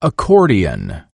accordion.